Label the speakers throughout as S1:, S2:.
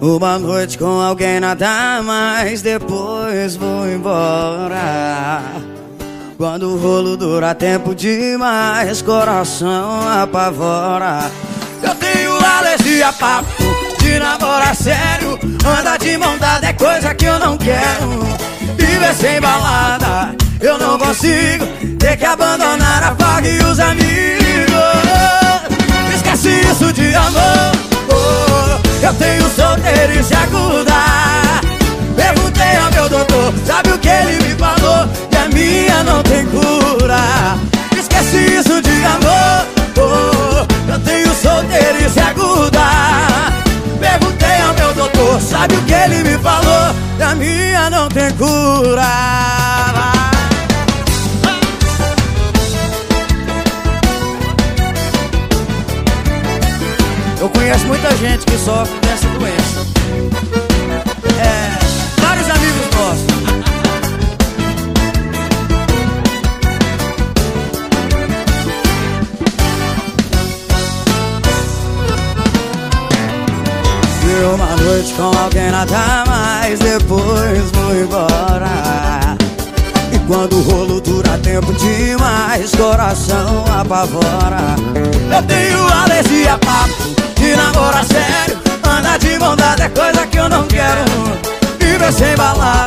S1: Uma noite com alguém nada mais, depois vou embora. Quando o rolo dura tempo demais, coração apavora. Eu tenho alergia papo de namorar sério. Anda de mão dada é coisa que eu não quero. Viver sem balada, eu não consigo. Ter que abandonar a vaga e os amigos. Se acordar. Perguntei ao meu doutor, sabe o que ele me falou? Que a minha não tem cura. Esquece isso de amor. Oh, eu tenho solteiro e se acordar. Perguntei ao meu doutor, sabe o que ele me falou? Que a minha não tem cura. Eu conheço muita gente que sofre dessa doença. É, vários amigos nossos. E uma noite com alguém nada mais, depois vou embora. E quando o rolo dura tempo demais, coração apavora. Eu tenho alergia a papo de namorar sério. Anda de dada é coisa que eu não quero. Viver sem balada,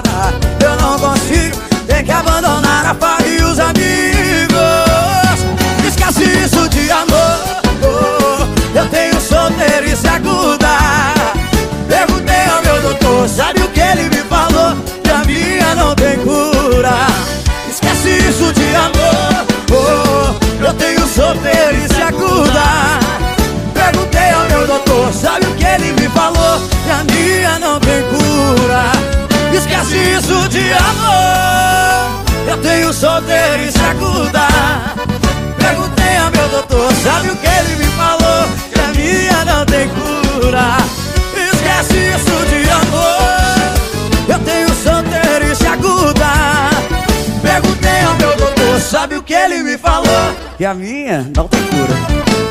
S1: Isso de amor. Eu tenho solteiro e se acordar. Perguntei ao meu doutor, sabe o que ele me falou? Que a minha não tem cura. Esquece isso de amor. Eu tenho solteiro e se acordar. Perguntei ao meu doutor, sabe o que ele me falou? Que a minha não tem cura.